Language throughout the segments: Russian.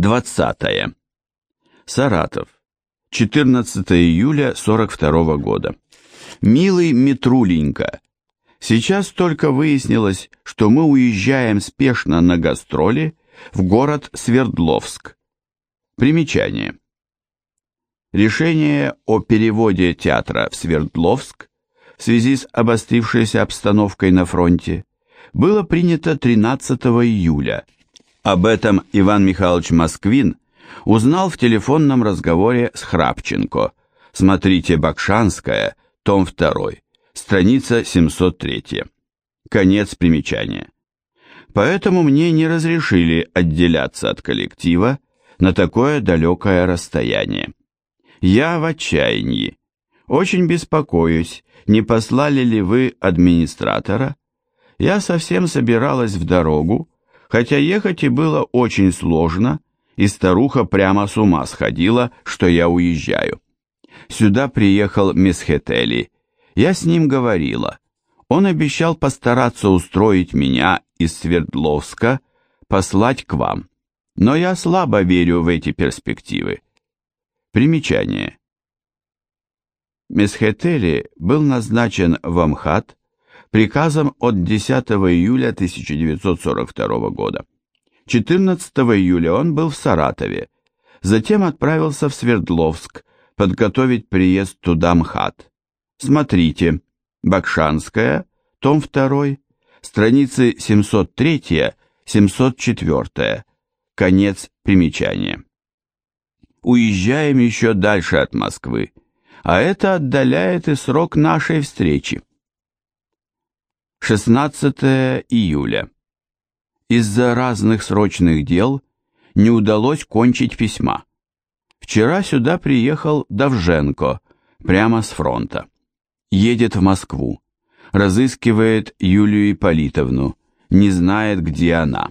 20. Саратов. 14 июля 42 года. Милый Митруленька, сейчас только выяснилось, что мы уезжаем спешно на гастроли в город Свердловск. Примечание. Решение о переводе театра в Свердловск в связи с обострившейся обстановкой на фронте было принято 13 июля. Об этом Иван Михайлович Москвин узнал в телефонном разговоре с Храпченко. Смотрите Бакшанская, том 2, страница 703. Конец примечания. Поэтому мне не разрешили отделяться от коллектива на такое далекое расстояние. Я в отчаянии. Очень беспокоюсь, не послали ли вы администратора? Я совсем собиралась в дорогу, хотя ехать и было очень сложно, и старуха прямо с ума сходила, что я уезжаю. Сюда приехал Месхетели. Я с ним говорила. Он обещал постараться устроить меня из Свердловска, послать к вам. Но я слабо верю в эти перспективы. Примечание. Месхетели был назначен в Амхат приказом от 10 июля 1942 года. 14 июля он был в Саратове, затем отправился в Свердловск подготовить приезд туда МХАТ. Смотрите, Бакшанская, том 2, страницы 703-704, конец примечания. Уезжаем еще дальше от Москвы, а это отдаляет и срок нашей встречи. 16 июля. Из-за разных срочных дел не удалось кончить письма. Вчера сюда приехал Давженко, прямо с фронта. Едет в Москву. Разыскивает Юлию Ипполитовну, не знает, где она.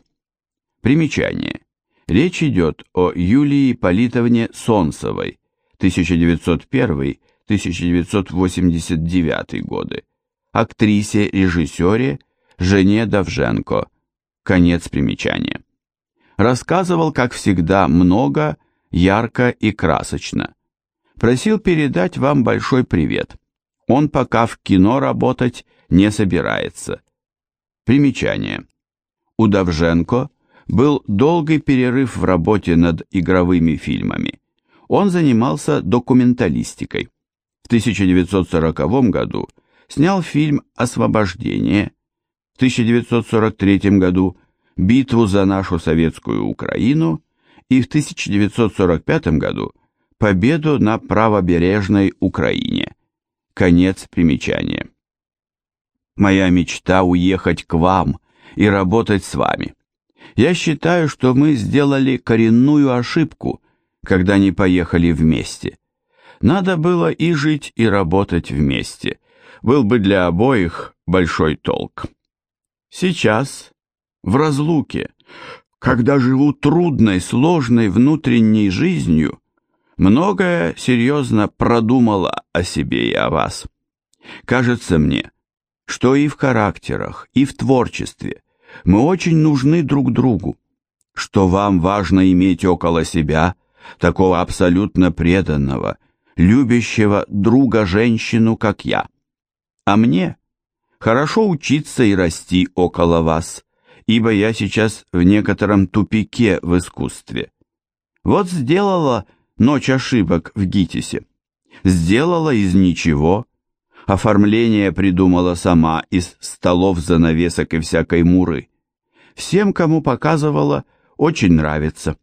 Примечание. Речь идет о Юлии Ипполитовне Солнцевой, 1901-1989 годы актрисе, режиссере, жене Давженко. Конец примечания. Рассказывал, как всегда, много, ярко и красочно. Просил передать вам большой привет. Он пока в кино работать не собирается. Примечание. У Давженко был долгий перерыв в работе над игровыми фильмами. Он занимался документалистикой. В 1940 году снял фильм «Освобождение», в 1943 году «Битву за нашу советскую Украину» и в 1945 году «Победу на правобережной Украине». Конец примечания. Моя мечта уехать к вам и работать с вами. Я считаю, что мы сделали коренную ошибку, когда не поехали вместе. Надо было и жить, и работать вместе – был бы для обоих большой толк. Сейчас, в разлуке, когда живу трудной, сложной внутренней жизнью, многое серьезно продумала о себе и о вас. Кажется мне, что и в характерах, и в творчестве мы очень нужны друг другу, что вам важно иметь около себя такого абсолютно преданного, любящего друга-женщину, как я. А мне хорошо учиться и расти около вас, ибо я сейчас в некотором тупике в искусстве. Вот сделала ночь ошибок в ГИТИСе. Сделала из ничего. Оформление придумала сама из столов, занавесок и всякой муры. Всем, кому показывала, очень нравится.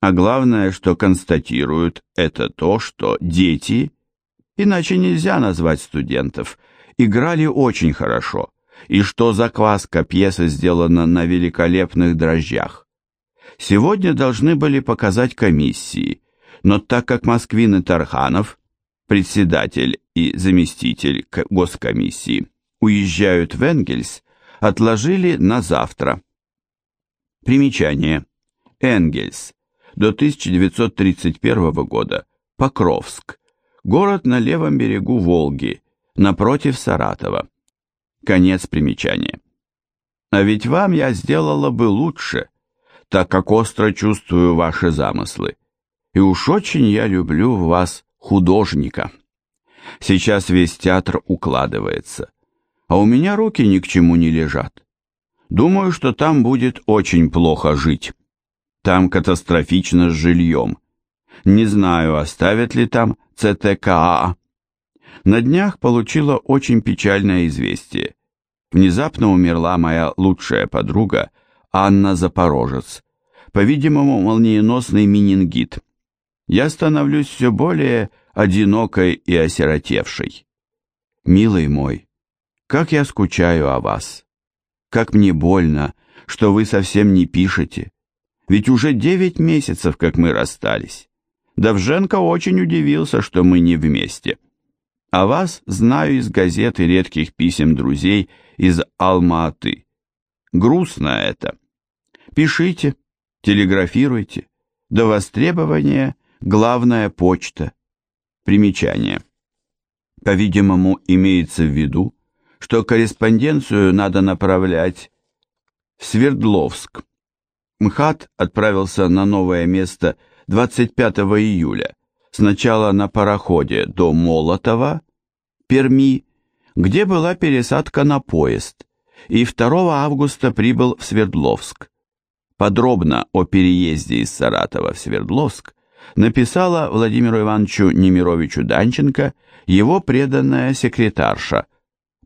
А главное, что констатируют, это то, что дети, иначе нельзя назвать студентов – играли очень хорошо, и что закваска пьесы сделана на великолепных дрожжах. Сегодня должны были показать комиссии, но так как Москвин и Тарханов, председатель и заместитель госкомиссии, уезжают в Энгельс, отложили на завтра. Примечание. Энгельс. До 1931 года. Покровск. Город на левом берегу Волги, напротив Саратова. Конец примечания. А ведь вам я сделала бы лучше. так как остро чувствую ваши замыслы. И уж очень я люблю в вас художника. Сейчас весь театр укладывается, а у меня руки ни к чему не лежат. Думаю, что там будет очень плохо жить. Там катастрофично с жильем. Не знаю, оставят ли там ЦТКА. На днях получила очень печальное известие. Внезапно умерла моя лучшая подруга Анна Запорожец. По-видимому, молниеносный менингит. Я становлюсь все более одинокой и осиротевшей. Милый мой, как я скучаю о вас. Как мне больно, что вы совсем не пишете. Ведь уже девять месяцев, как мы расстались. Давженко очень удивился, что мы не вместе. А вас знаю из газет и редких писем друзей из Алма-Аты. Грустно это. Пишите, телеграфируйте. До востребования главная почта. Примечание. По-видимому, имеется в виду, что корреспонденцию надо направлять в Свердловск. МХАТ отправился на новое место 25 июля, сначала на пароходе до Молотова, Перми, где была пересадка на поезд, и 2 августа прибыл в Свердловск. Подробно о переезде из Саратова в Свердловск написала Владимиру Ивановичу Немировичу Данченко его преданная секретарша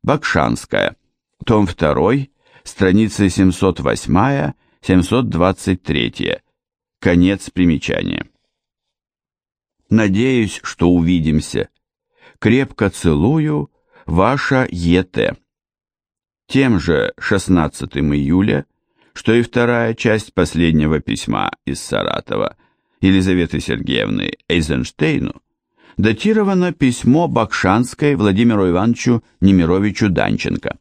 Бакшанская, том 2, страницы 708-723, конец примечания. Надеюсь, что увидимся. Крепко целую, ваша ЕТ. Тем же 16 июля, что и вторая часть последнего письма из Саратова Елизаветы Сергеевны Эйзенштейну, датировано письмо Бакшанской Владимиру Ивановичу Немировичу Данченко.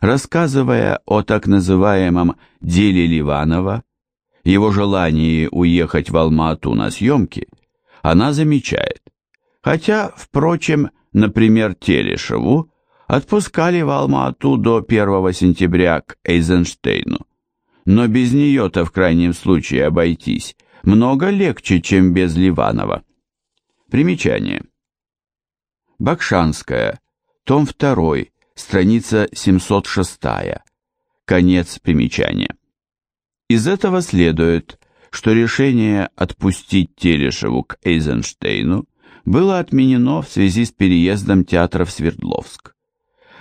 Рассказывая о так называемом «деле Ливанова», его желании уехать в Алма-Ату на съемки, она замечает, хотя, впрочем, например, Телешеву отпускали в Алма-Ату до 1 сентября к Эйзенштейну, но без нее-то в крайнем случае обойтись много легче, чем без Ливанова. Примечание. Бакшанская, том 2, страница 706. Конец примечания. Из этого следует, что решение отпустить Телешеву к Эйзенштейну было отменено в связи с переездом театра в Свердловск.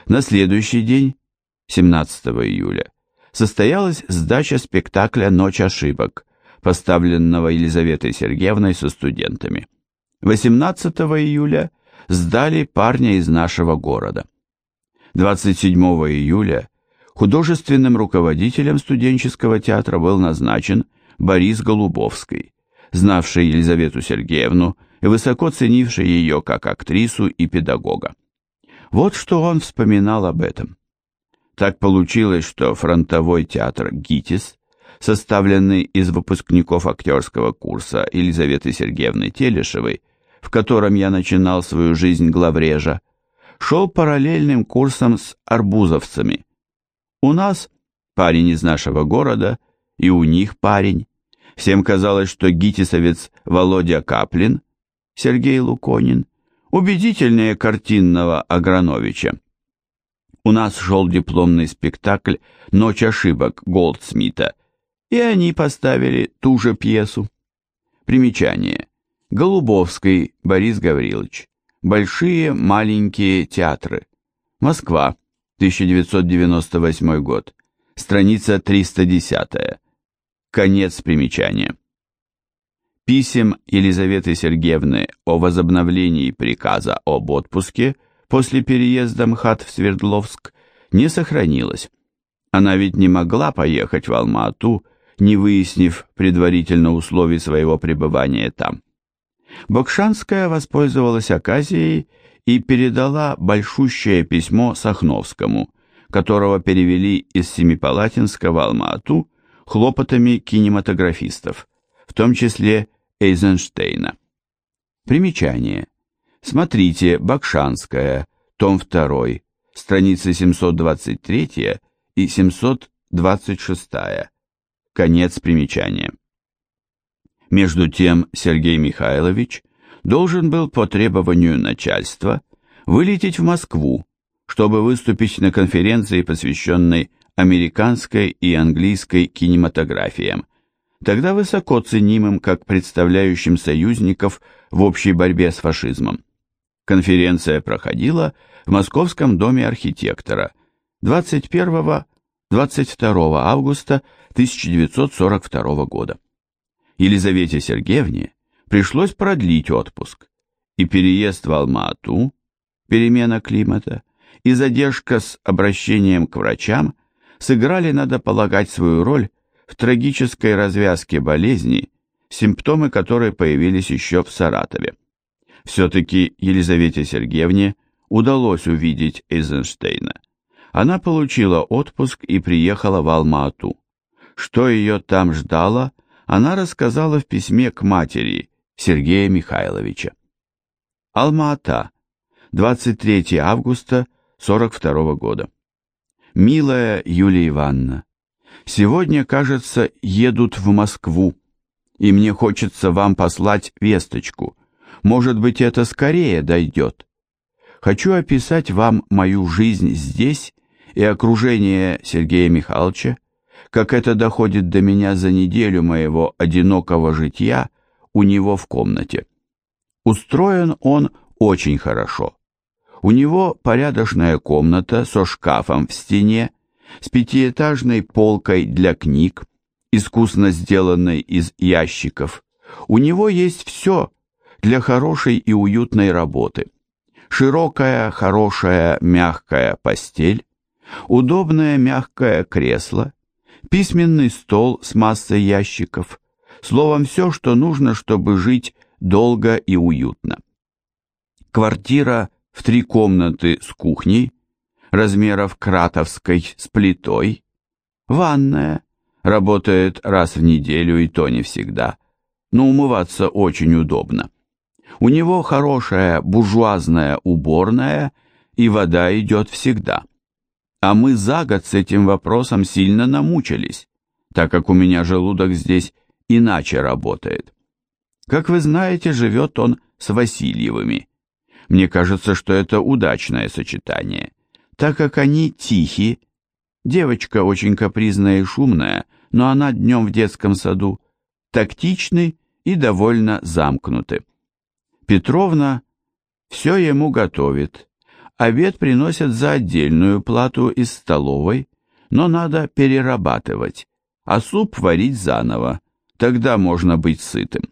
На следующий день, 17 июля, состоялась сдача спектакля «Ночь ошибок», поставленного Елизаветой Сергеевной со студентами. 18 июля сдали парня из нашего города. 27 июля художественным руководителем студенческого театра был назначен Борис Голубовский, знавший Елизавету Сергеевну и высоко ценивший ее как актрису и педагога. Вот что он вспоминал об этом. Так получилось, что фронтовой театр «ГИТИС», составленный из выпускников актерского курса Елизаветы Сергеевны Телешевой, в котором я начинал свою жизнь главрежа, шел параллельным курсом с арбузовцами. У нас парень из нашего города, и у них парень. Всем казалось, что гитисовец Володя Каплин, Сергей Луконин, убедительнее картинного Аграновича. У нас шел дипломный спектакль «Ночь ошибок» Голдсмита, и они поставили ту же пьесу. Примечание. Голубовский Борис Гаврилович. Большие маленькие театры. Москва, 1998 год. Страница 310. Конец примечания. Писем Елизаветы Сергеевны о возобновлении приказа об отпуске после переезда МХАТ в Свердловск не сохранилось. Она ведь не могла поехать в Алма-Ату, не выяснив предварительно условий своего пребывания там. Бокшанская воспользовалась оказией и передала большущее письмо Сахновскому, которого перевели из Семипалатинска в Алма-Ату хлопотами кинематографистов, в том числе Эйзенштейна. Примечание. Смотрите Бакшанская, том 2, страницы 723 и 726. Конец примечания. Между тем Сергей Михайлович должен был по требованию начальства вылететь в Москву, чтобы выступить на конференции, посвященной американской и английской кинематографиям, тогда высоко ценимым как представляющим союзников в общей борьбе с фашизмом. Конференция проходила в Московском доме архитектора 21-22 августа 1942 года. Елизавете Сергеевне пришлось продлить отпуск, и переезд в Алма-Ату, перемена климата, и задержка с обращением к врачам сыграли, надо полагать, свою роль в трагической развязке болезни, симптомы которой появились еще в Саратове. Все-таки Елизавете Сергеевне удалось увидеть Эйзенштейна. Она получила отпуск и приехала в Алма-Ату. Что ее там ждало, она рассказала в письме к матери Сергея Михайловича. Алма-Ата, 23 августа 42 года. Милая Юлия Ивановна, сегодня, кажется, едут в Москву, и мне хочется вам послать весточку. Может быть, это скорее дойдет. Хочу описать вам мою жизнь здесь и окружение Сергея Михайловича, как это доходит до меня за неделю моего одинокого житья у него в комнате. Устроен он очень хорошо. У него порядочная комната со шкафом в стене, с пятиэтажной полкой для книг, искусно сделанной из ящиков. У него есть все для хорошей и уютной работы. Широкая, хорошая, мягкая постель, удобное мягкое кресло, письменный стол с массой ящиков, словом, все, что нужно, чтобы жить долго и уютно. Квартира в три комнаты с кухней, размеров кратовской с плитой, ванная, работает раз в неделю и то не всегда, но умываться очень удобно. У него хорошая буржуазная уборная, и вода идет всегда. А мы за год с этим вопросом сильно намучились, так как у меня желудок здесь иначе работает. Как вы знаете, живет он с Васильевыми. Мне кажется, что это удачное сочетание, так как они тихи. Девочка очень капризная и шумная, но она днем в детском саду, тактичны и довольно замкнуты. Петровна все ему готовит. Обед приносят за отдельную плату из столовой, но надо перерабатывать, а суп варить заново, тогда можно быть сытым.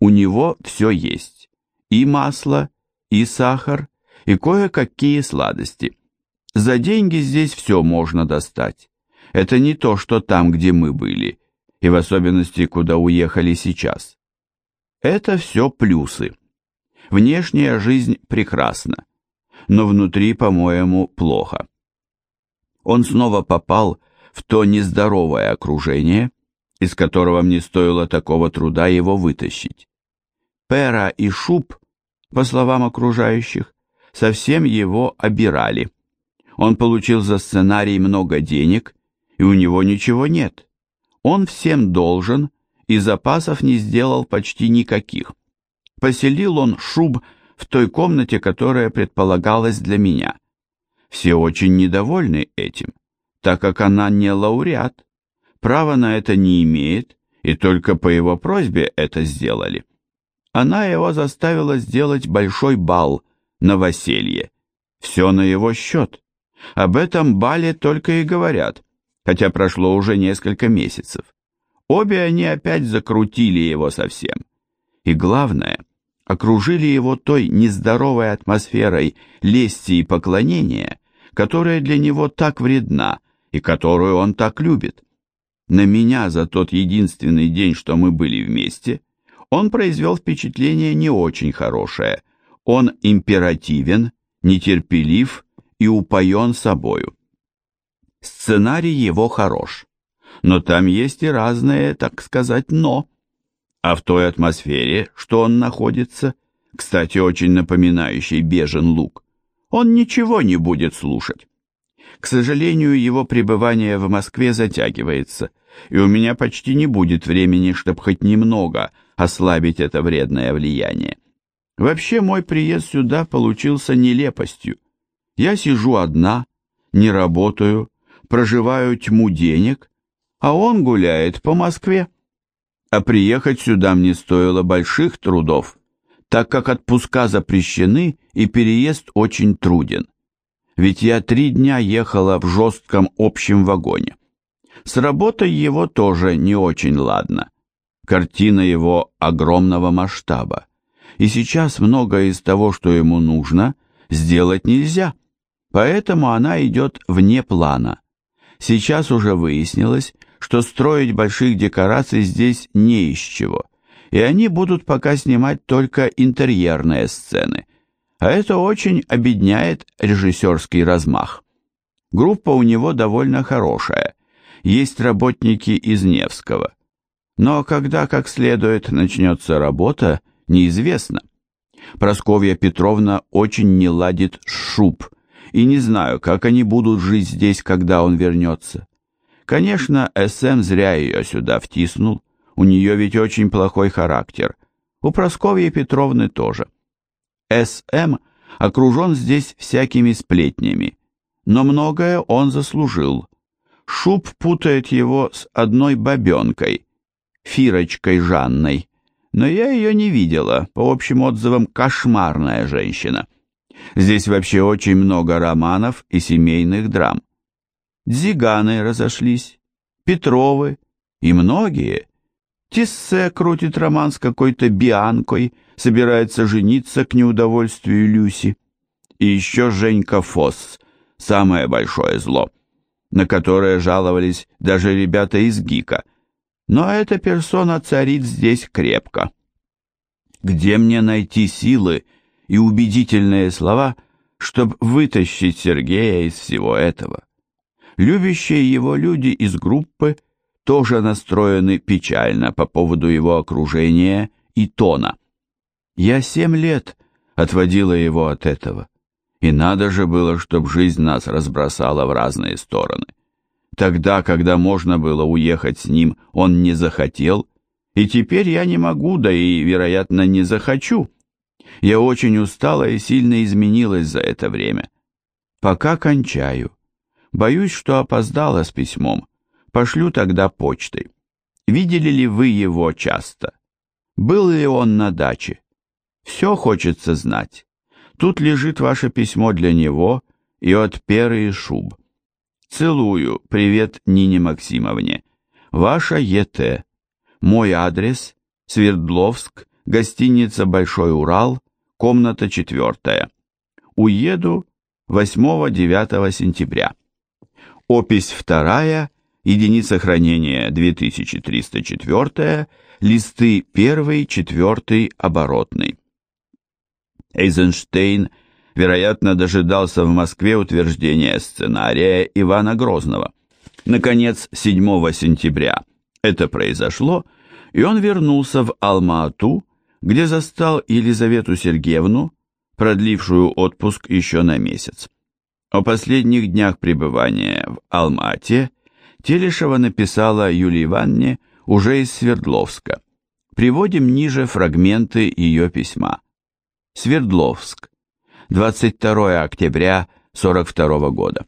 У него все есть, и масло, и сахар, и кое-какие сладости. За деньги здесь все можно достать. Это не то, что там, где мы были, и в особенности, куда уехали сейчас. Это все плюсы. Внешняя жизнь прекрасна, но внутри, по-моему, плохо. Он снова попал в то нездоровое окружение, из которого мне стоило такого труда его вытащить. Пера и Шуб по словам окружающих, совсем его обирали. Он получил за сценарий много денег, и у него ничего нет. Он всем должен, и запасов не сделал почти никаких. Поселил он шуб в той комнате, которая предполагалась для меня. Все очень недовольны этим, так как она не лауреат. Права на это не имеет, и только по его просьбе это сделали. Она его заставила сделать большой бал, новоселье. Все на его счет. Об этом бале только и говорят, хотя прошло уже несколько месяцев. Обе они опять закрутили его совсем. И главное, окружили его той нездоровой атмосферой лести и поклонения, которая для него так вредна и которую он так любит. На меня за тот единственный день, что мы были вместе, он произвел впечатление не очень хорошее. Он императивен, нетерпелив и упоен собою. Сценарий его хорош, но там есть и разные, так сказать, «но». А в той атмосфере, что он находится, кстати, очень напоминающей бежен лук, он ничего не будет слушать. К сожалению, его пребывание в Москве затягивается, и у меня почти не будет времени, чтобы хоть немного ослабить это вредное влияние. Вообще мой приезд сюда получился нелепостью. Я сижу одна, не работаю, проживаю тьму денег, а он гуляет по Москве. А приехать сюда мне стоило больших трудов, так как отпуска запрещены и переезд очень труден. Ведь я три дня ехала в жестком общем вагоне. С работой его тоже не очень ладно. Картина его огромного масштаба. И сейчас многое из того, что ему нужно, сделать нельзя, поэтому она идет вне плана. Сейчас уже выяснилось, что строить больших декораций здесь не из чего, и они будут пока снимать только интерьерные сцены, а это очень обедняет режиссерский размах. Группа у него довольно хорошая, есть работники из Невского, но когда как следует начнется работа, неизвестно. Просковья Петровна очень не ладит шуб, и не знаю, как они будут жить здесь, когда он вернется. Конечно, СМ зря ее сюда втиснул, у нее ведь очень плохой характер. У Просковьи Петровны тоже. СМ окружен здесь всякими сплетнями, но многое он заслужил. Шуб путает его с одной бабенкой, Фирочкой Жанной но я ее не видела, по общим отзывам кошмарная женщина. Здесь вообще очень много романов и семейных драм. Дзиганы разошлись, Петровы и многие. Тиссе крутит роман с какой-то Бианкой, собирается жениться к неудовольствию Люси. И еще Женька Фосс, самое большое зло, на которое жаловались даже ребята из ГИКа – но эта персона царит здесь крепко. Где мне найти силы и убедительные слова, чтобы вытащить Сергея из всего этого? Любящие его люди из группы тоже настроены печально по поводу его окружения и тона. Я семь лет отводила его от этого, и надо же было, чтобы жизнь нас разбросала в разные стороны. Тогда, когда можно было уехать с ним, он не захотел, и теперь я не могу, да и, вероятно, не захочу. Я очень устала и сильно изменилась за это время. Пока кончаю. Боюсь, что опоздала с письмом. Пошлю тогда почтой. Видели ли вы его часто? Был ли он на даче? Все хочется знать. Тут лежит ваше письмо для него и от Перы и Шуб. Целую. Привет Нине Максимовне. Ваша ЕТ. Мой адрес Свердловск, гостиница Большой Урал, комната четвертая. Уеду 8-9 сентября. Опись вторая, единица хранения 2304, листы 1, 4 оборотный. Эйзенштейн вероятно, дожидался в Москве утверждения сценария Ивана Грозного. Наконец, 7 сентября это произошло, и он вернулся в Алма-Ату, где застал Елизавету Сергеевну, продлившую отпуск еще на месяц. О последних днях пребывания в Алма-Ате Телешева написала Юлии Ивановне уже из Свердловска. Приводим ниже фрагменты ее письма. Свердловск. 22 октября 42 года.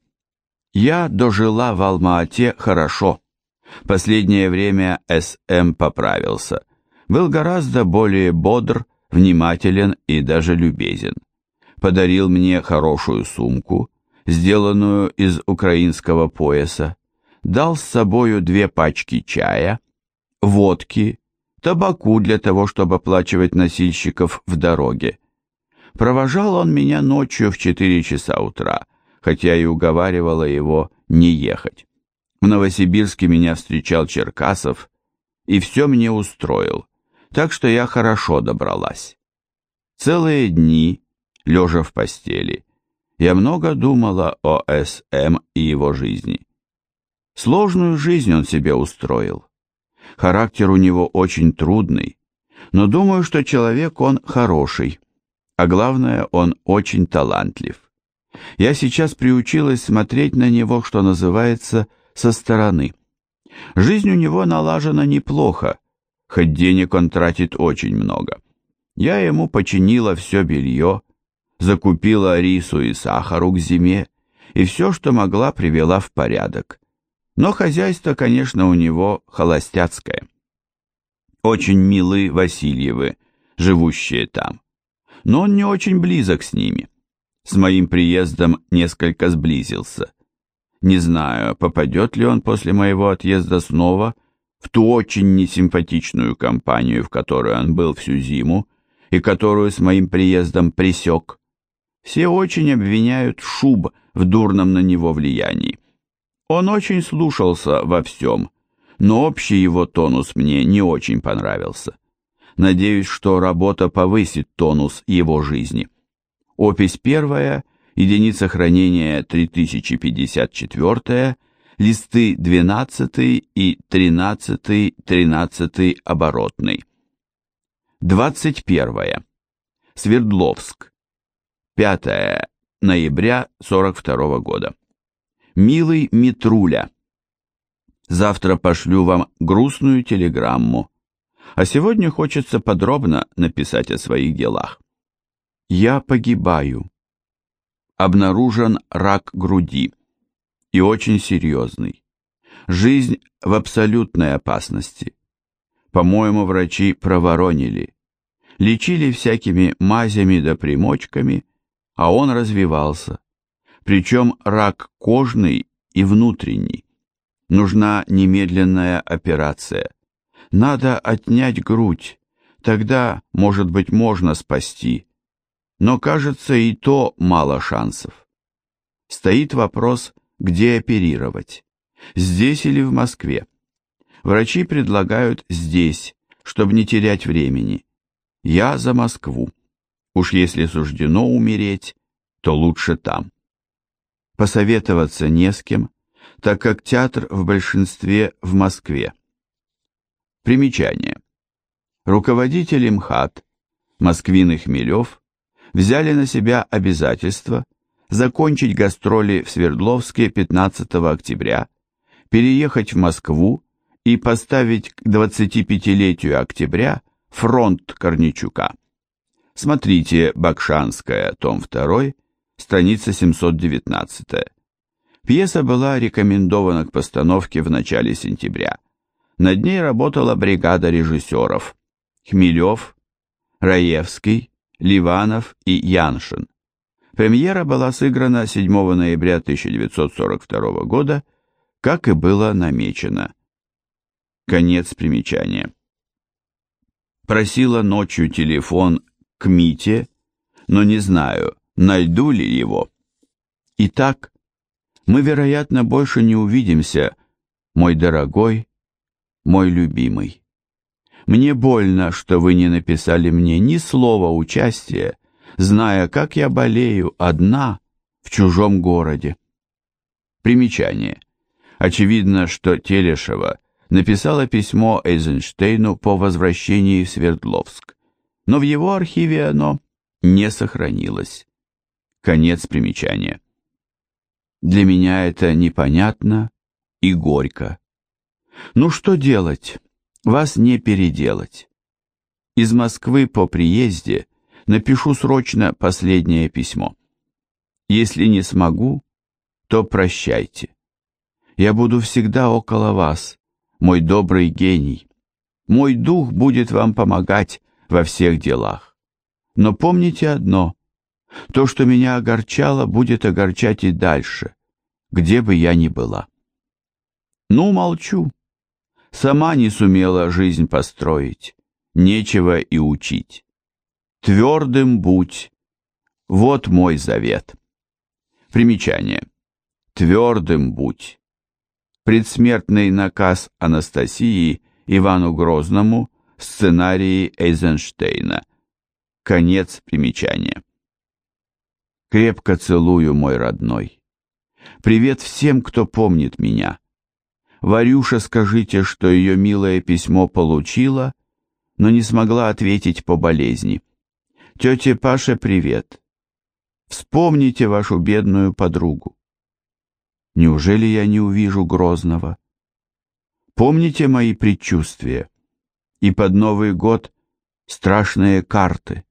Я дожила в Алма-Ате хорошо. Последнее время СМ поправился. Был гораздо более бодр, внимателен и даже любезен. Подарил мне хорошую сумку, сделанную из украинского пояса, дал с собою две пачки чая, водки, табаку для того, чтобы оплачивать носильщиков в дороге, Провожал он меня ночью в четыре часа утра, хотя и уговаривала его не ехать. В Новосибирске меня встречал Черкасов и все мне устроил, так что я хорошо добралась. Целые дни, лежа в постели, я много думала о С.М. и его жизни. Сложную жизнь он себе устроил. Характер у него очень трудный, но думаю, что человек он хороший а главное, он очень талантлив. Я сейчас приучилась смотреть на него, что называется, со стороны. Жизнь у него налажена неплохо, хоть денег он тратит очень много. Я ему починила все белье, закупила рису и сахару к зиме, и все, что могла, привела в порядок. Но хозяйство, конечно, у него холостяцкое. Очень милы Васильевы, живущие там. Но он не очень близок с ними. С моим приездом несколько сблизился. Не знаю, попадет ли он после моего отъезда снова в ту очень несимпатичную компанию, в которой он был всю зиму, и которую с моим приездом пресек. Все очень обвиняют Шуб в дурном на него влиянии. Он очень слушался во всем, но общий его тонус мне не очень понравился. Надеюсь, что работа повысит тонус его жизни. Опись первая, единица хранения 3054, листы 12 и 13, 13 оборотный. 21. Свердловск. 5 ноября 42 года. Милый Митруля, завтра пошлю вам грустную телеграмму, а сегодня хочется подробно написать о своих делах. Я погибаю. Обнаружен рак груди, и очень серьезный. Жизнь в абсолютной опасности. По-моему, врачи проворонили. Лечили всякими мазями да примочками, а он развивался причем рак кожный и внутренний. Нужна немедленная операция. Надо отнять грудь, тогда, может быть, можно спасти. Но, кажется, и то мало шансов. Стоит вопрос, где оперировать, здесь или в Москве. Врачи предлагают здесь, чтобы не терять времени. Я за Москву. Уж если суждено умереть, то лучше там посоветоваться не с кем, так как театр в большинстве в Москве. Примечание. Руководители МХАТ, Москвин и Хмелев, взяли на себя обязательство закончить гастроли в Свердловске 15 октября, переехать в Москву и поставить к 25-летию октября фронт Корничука. Смотрите Бакшанская, том 2, страница 719. Пьеса была рекомендована к постановке в начале сентября. Над ней работала бригада режиссеров Хмелев, Раевский, Ливанов и Яншин. Премьера была сыграна 7 ноября 1942 года, как и было намечено. Конец примечания. Просила ночью телефон к Мите, но не знаю, найду ли его. Итак, мы, вероятно, больше не увидимся, мой дорогой, мой любимый. Мне больно, что вы не написали мне ни слова участия, зная, как я болею одна в чужом городе. Примечание. Очевидно, что Телешева написала письмо Эйзенштейну по возвращении в Свердловск, но в его архиве оно не сохранилось. Конец примечания. Для меня это непонятно и горько. Ну что делать? Вас не переделать. Из Москвы по приезде напишу срочно последнее письмо. Если не смогу, то прощайте. Я буду всегда около вас, мой добрый гений. Мой дух будет вам помогать во всех делах. Но помните одно, то, что меня огорчало, будет огорчать и дальше, где бы я ни была. Ну, молчу. Сама не сумела жизнь построить, нечего и учить. Твердым будь, вот мой завет. Примечание. Твердым будь. Предсмертный наказ Анастасии Ивану Грозному в сценарии Эйзенштейна. Конец примечания. Крепко целую, мой родной. Привет всем, кто помнит меня. Варюша, скажите, что ее милое письмо получила, но не смогла ответить по болезни. Тете Паше привет. Вспомните вашу бедную подругу. Неужели я не увижу Грозного? Помните мои предчувствия? И под Новый год страшные карты.